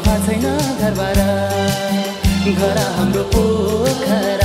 भएको छैन घरबार घर हाम्रो पोखरा।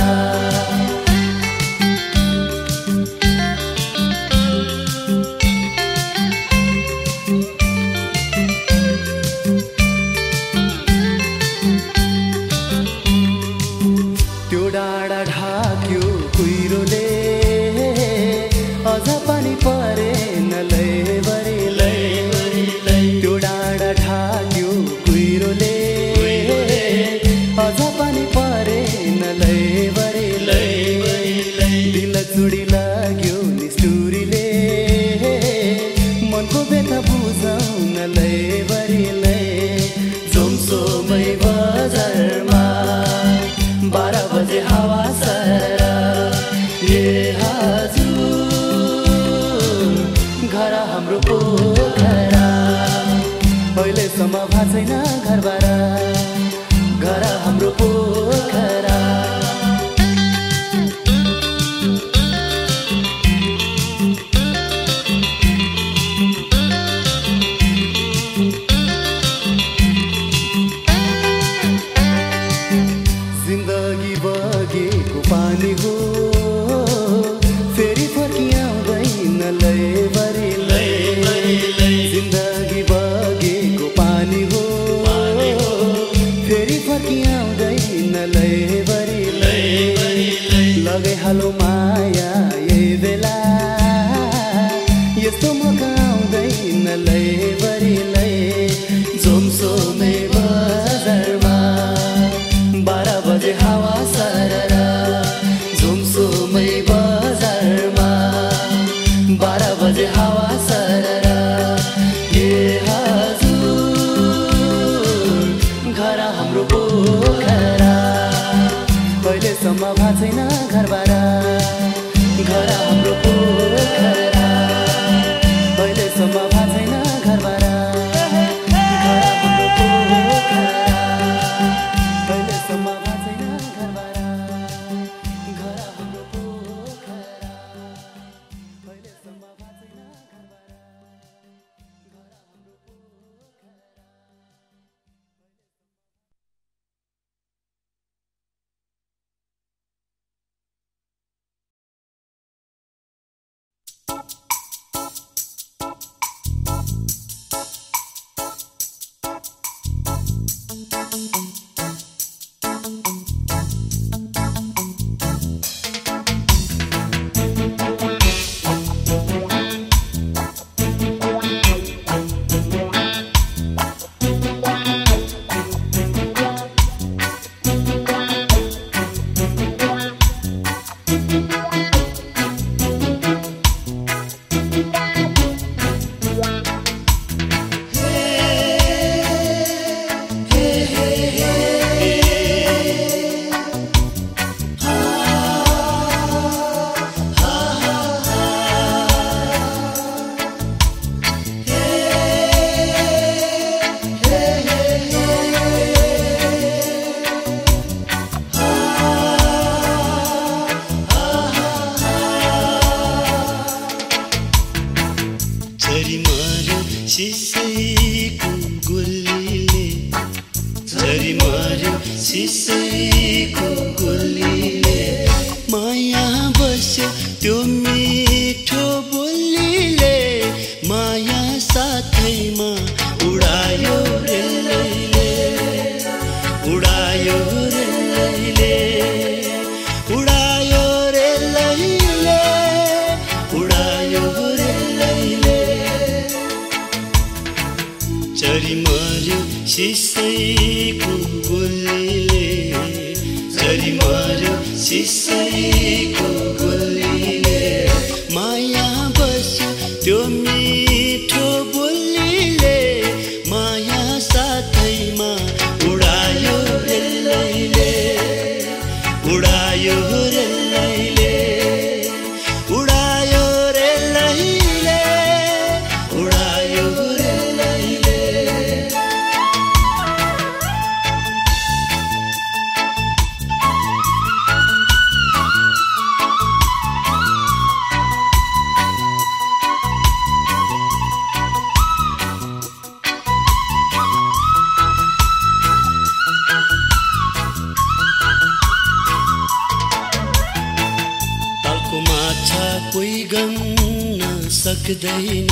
सक्दैन।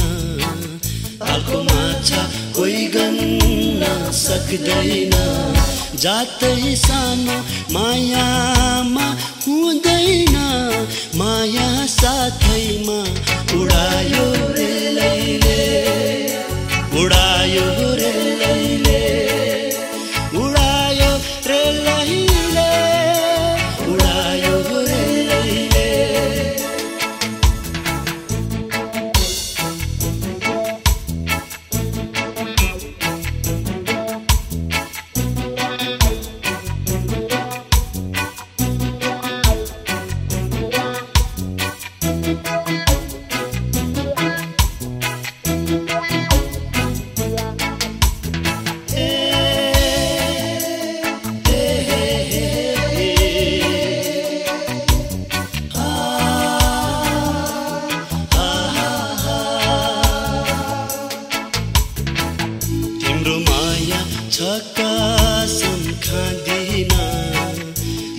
अर्को माछा कोही गन्न सक्दैन। जातै सानो मायामा हुँदैन माया साथैमा कसम खाँदिन।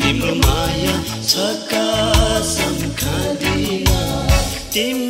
तिम्रो माया छ कसम खाँदिन। तिम्रो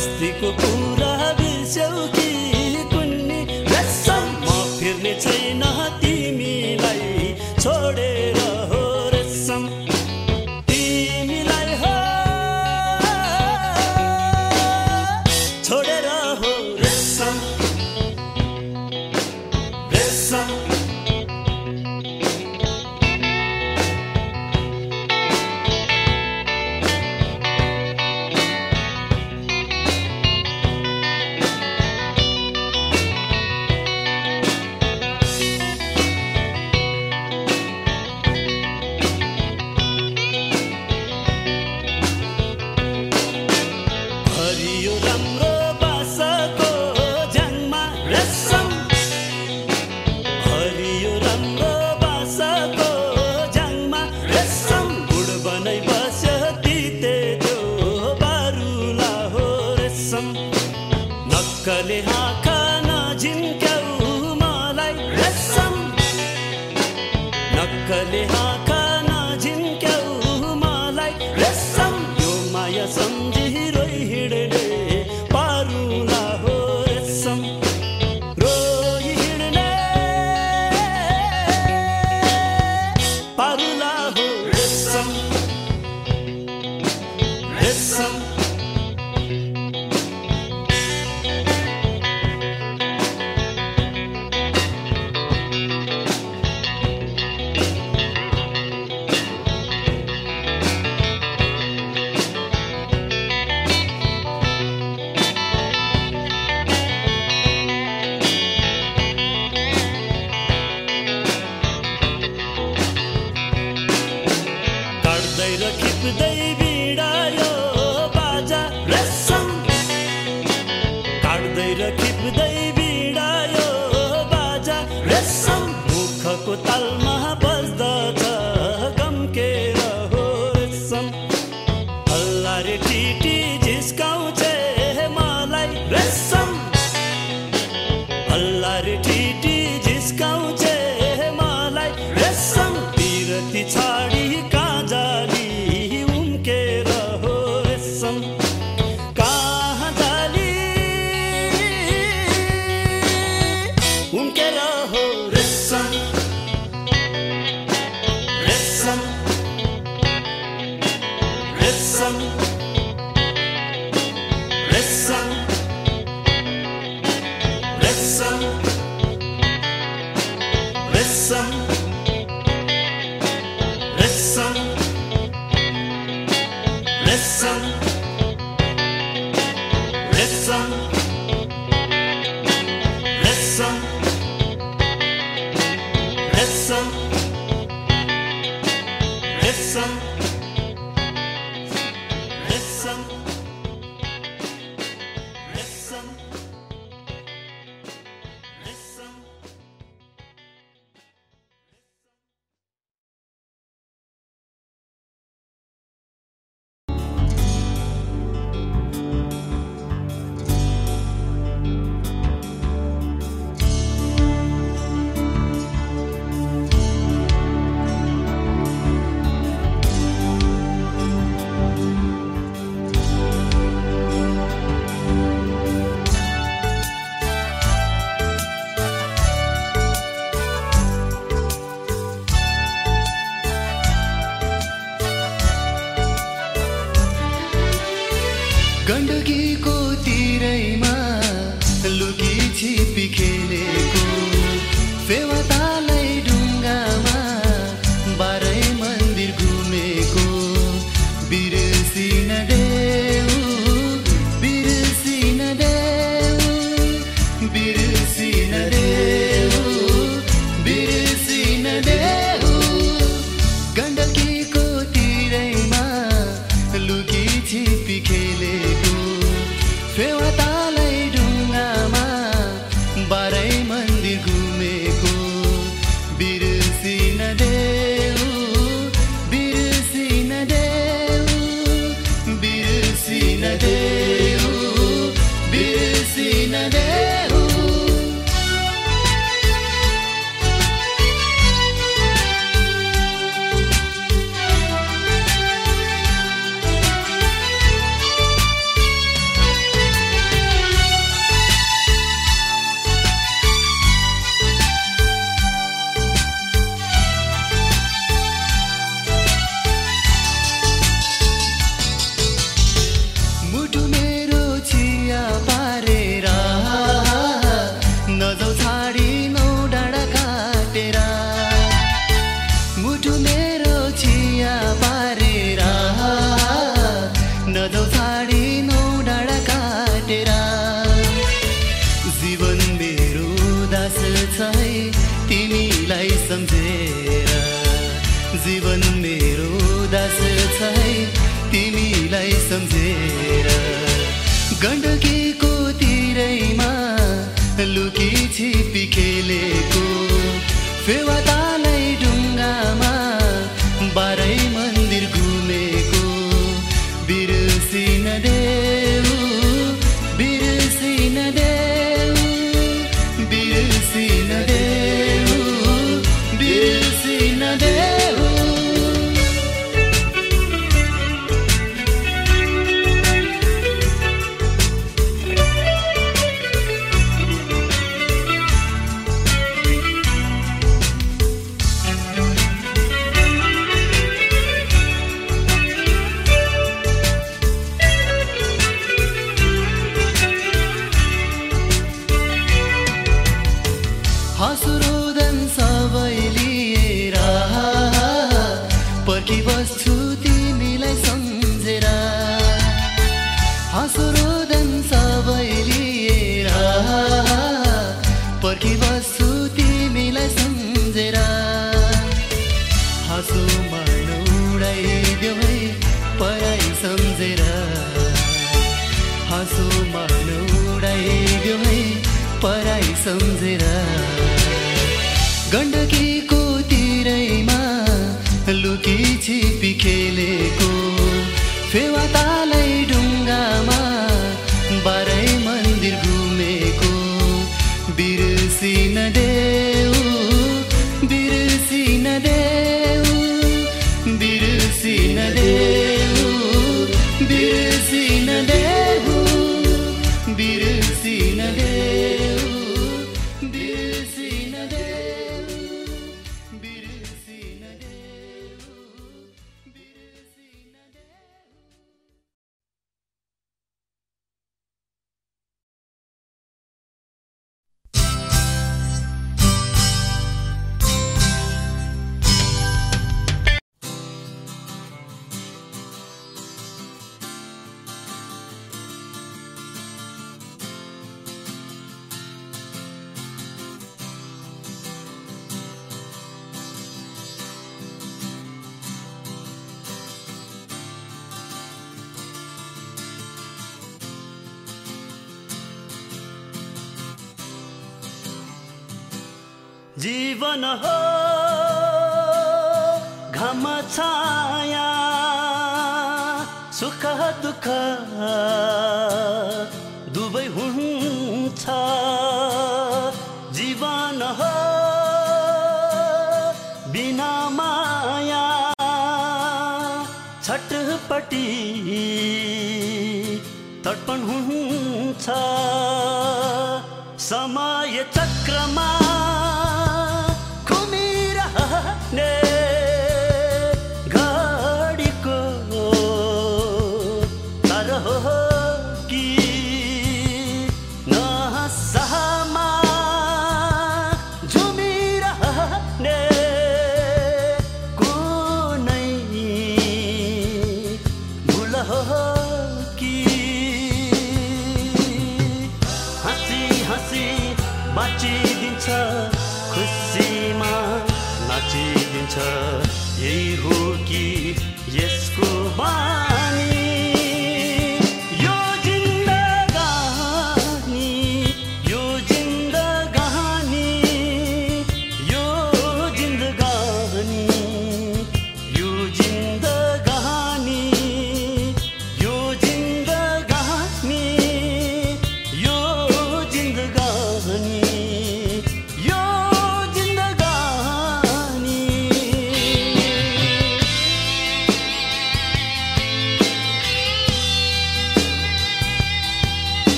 plástico pura. sun.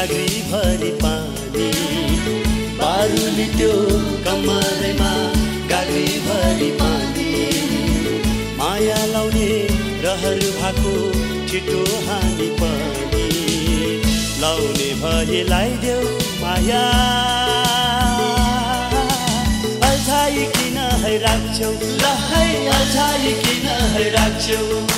गाग्रीभरि पानी। बारुली त्यो कमरेमा गाग्रीभरि पानी। माया लाउने रहर भएको छिटो हानी पानी। लाउने भए लाइदेऊ माया। अल्छाइ किन है राख्छौ? ल है किन है राख्छौ?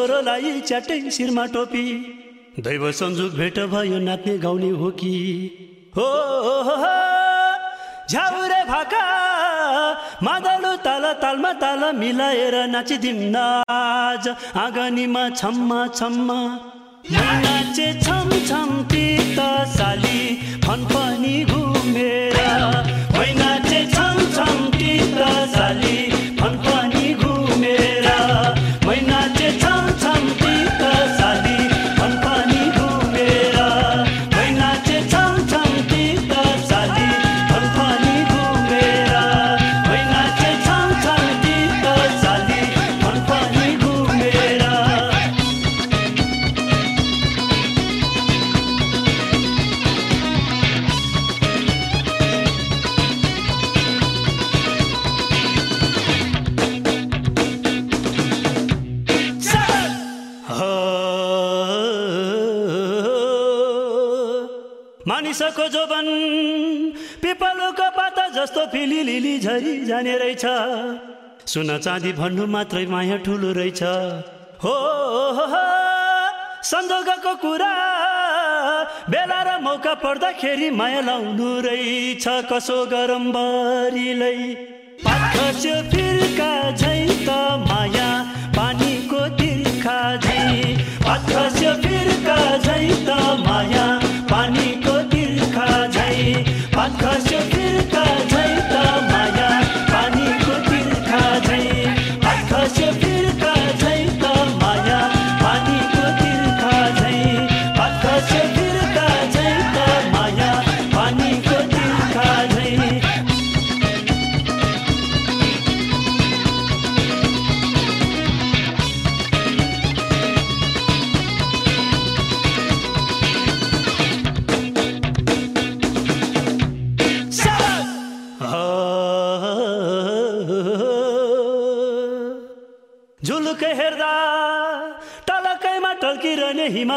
छोरोलाई च्याटै शिरमा टोपी। दैव संजुग भेट भयो नाप्ने गाउने हो कि? हो झ्याउरे भाका मादलो ताल तालमा ताल मिलाएर नाचिदिउँ आज। आँगनीमा छम्मा छम्मा। नाचे छम छम पित्त साली फन पनि माछाको जोबन पिपलुको पाता जस्तो फिलिलिली झरी जाने रहेछ। सुन चाँदी भन्नु मात्रै माया ठुलो रहेछ। हो सन्दोगको कुरा बेला र मौका पर्दाखेरि माया लाउनु रहेछ। कसो गरम बरिलै पाखर फिर्का झैँ त माया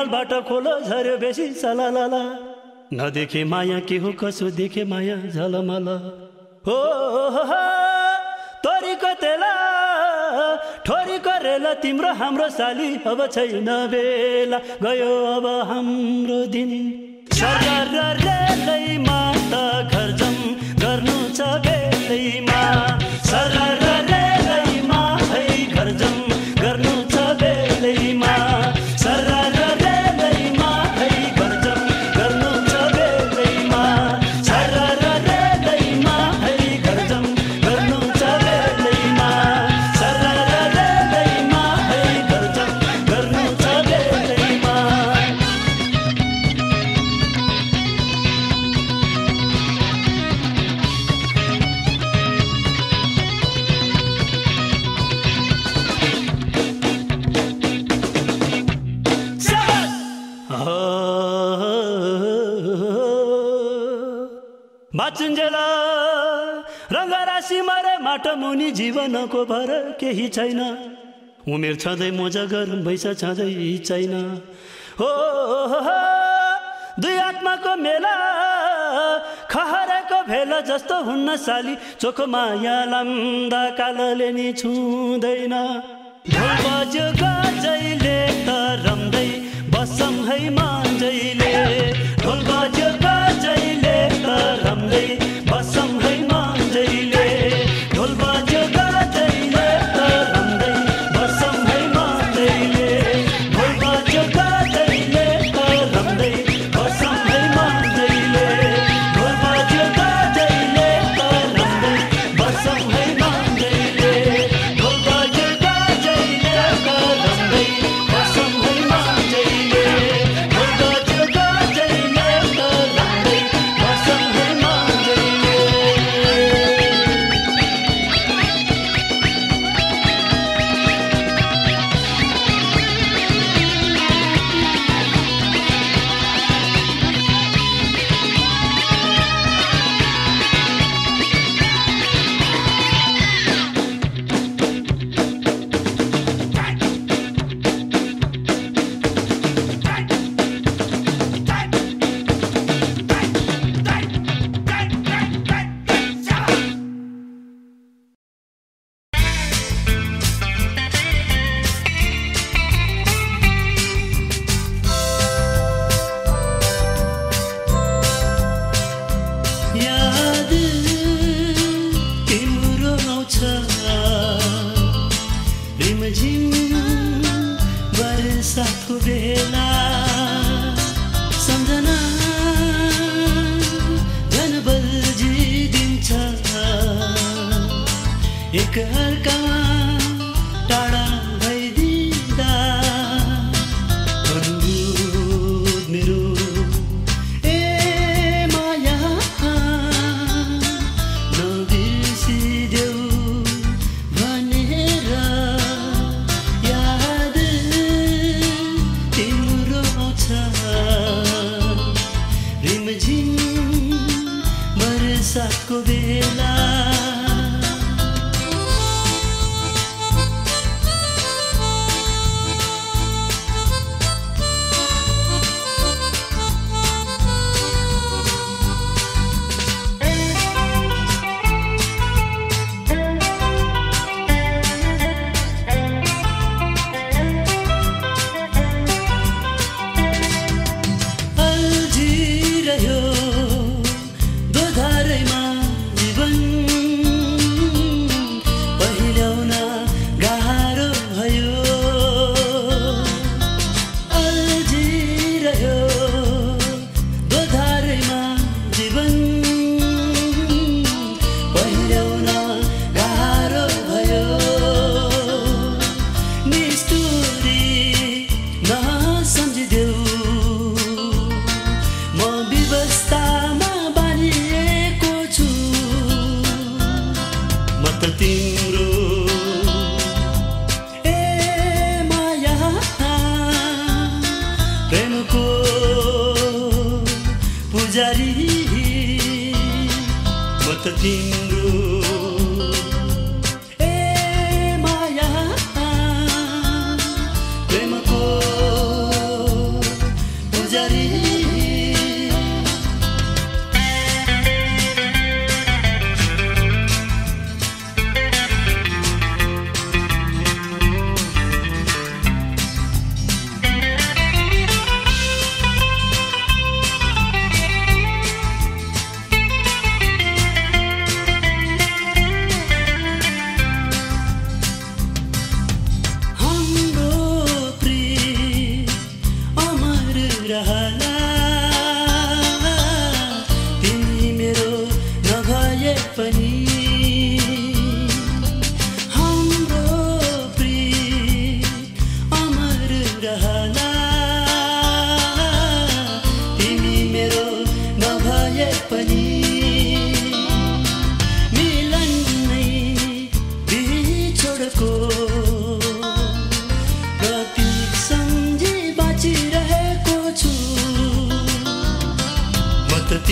हिमालबाट खोलो झऱ्यो बेसी सलाला नदेखे माया के हो कसो देखे माया झलमल। हो तोरीको तेला ठोरीको रेला तिम्रो हाम्रो साली अब छैन बेला। गयो अब हाम्रो दिन। सरर रेलैमा त घर गर्नु छ बेलैमा जीवनको भर केही छैन। उमेर छँदै मोजा गरौँ भैसा छँदै छैन। हो दुई आत्माको मेला खहरेको भेला जस्तो हुन्न साली। चोखो माया लाम्दा कालोले नि छुँदैन। बज्यो गजैले त रम्दै बसम है मान्जैले। एक अर्कामा 听。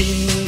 see.